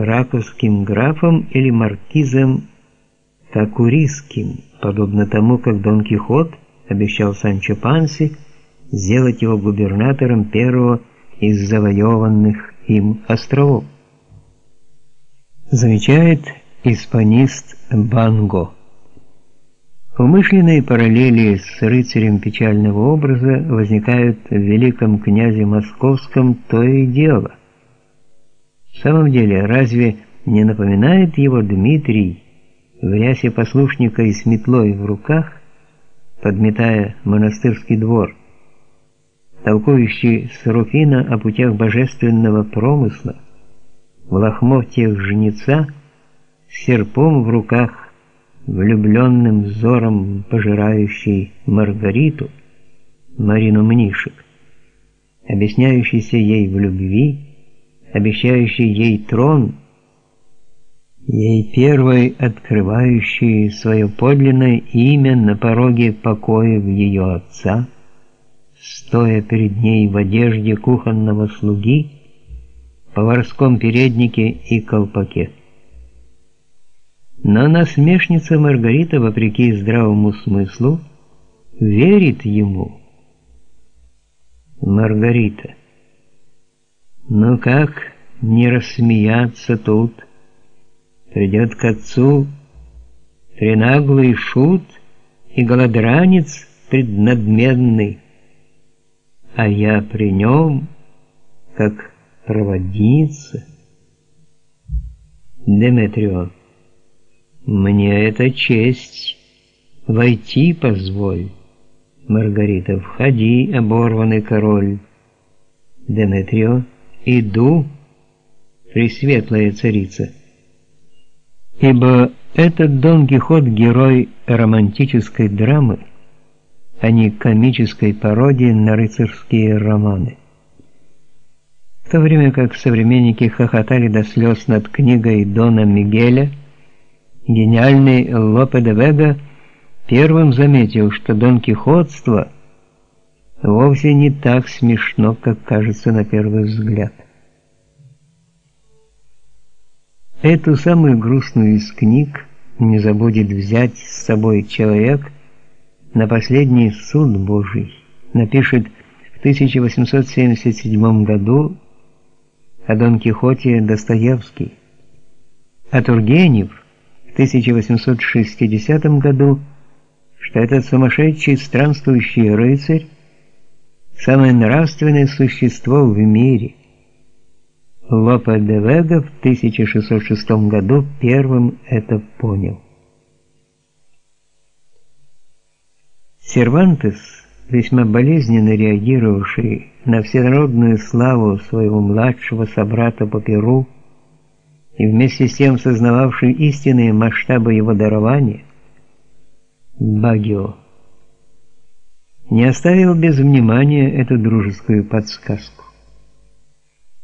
краковским графом или маркизом Такурийским, подобно тому, как Дон Кихот обещал Санчо Панси сделать его губернатором первого из завоеванных им островов. Замечает испанист Банго. Умышленные параллели с рыцарем печального образа возникают в великом князе московском то и дело. В самом деле, разве не напоминает его Дмитрий в рясе послушника и с метлой в руках, подметая монастырский двор, толкующий с Руфина о путях божественного промысла, в лохмотьях жнеца, с серпом в руках, влюбленным взором пожирающий Маргариту, Марину Мнишек, объясняющийся ей в любви, обещающий ей трон, ей первой открывающий свое подлинное имя на пороге покоя ее отца, стоя перед ней в одежде кухонного слуги, поварском переднике и колпаке. Но насмешница Маргарита, вопреки здравому смыслу, верит ему. Маргарита. Ну как не рассмеяться тут? Придет к отцу тренаглый шут и голодранец преднадменный, а я при нем, как проводница. Деметрион. Мне это честь. Войти позволь. Маргарита, входи, оборванный король. Деметрио, иду, пресветлая царица. Ибо этот Дон Кихот герой романтической драмы, а не комической пародии на рыцарские романы. В то время как современники хохотали до слез над книгой Дона Мигеля, Гениальный Лопе де Вега первым заметил, что Дон Кихотство вовсе не так смешно, как кажется на первый взгляд. Эту самую грустную из книг не забудет взять с собой человек на последний суд Божий. Напишет в 1877 году о Дон Кихоте Достоевский. А Тургенев 1860 году, что этот сумасшедший странствующий рыцарь самое нравственное существо в мире. Лопе де Вега в 1606 году первым это понял. Сервантес, весьма болезненно реагировавший на всенародную славу своего младшего собрата по Перу, и вместе с тем сознававший истинные масштабы его дарования, Багио, не оставил без внимания эту дружескую подсказку.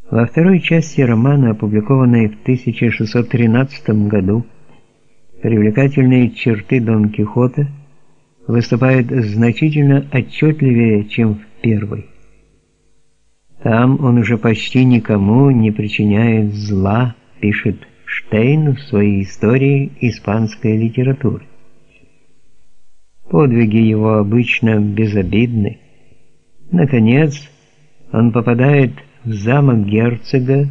Во второй части романа, опубликованной в 1613 году, привлекательные черты Дон Кихота выступают значительно отчетливее, чем в первой. Там он уже почти никому не причиняет зла, пишет Штейн в своей истории испанской литературы. Подвиги его обычно безобидны. Наконец, он попадает в замок герцога.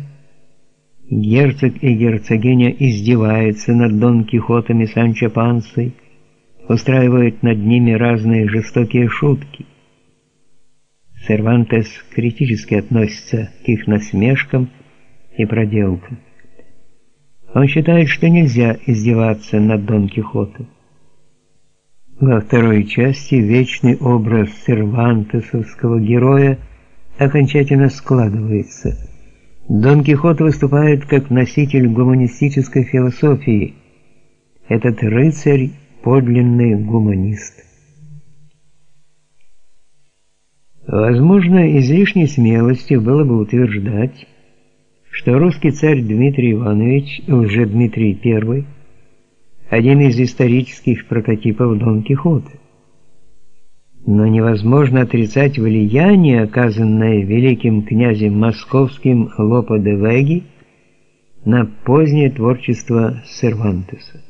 Герцог и герцогиня издеваются над Дон Кихотом и Санчо Пансой, устраивают над ними разные жестокие шутки. Сервантес критически относится к их насмешкам и проделкам. Он считает, что нельзя издеваться над Дон Кихотом. Во второй части вечный образ сервантесовского героя окончательно складывается. Дон Кихот выступает как носитель гуманистической философии. Этот рыцарь – подлинный гуманист. Возможно, излишней смелостью было бы утверждать, что русский царь Дмитрий Иванович, уже Дмитрий I, один из исторических прототипов Дон Кихота. Но невозможно отрицать влияние, оказанное великим князем московским Лопе де Веги на позднее творчество Сервантеса.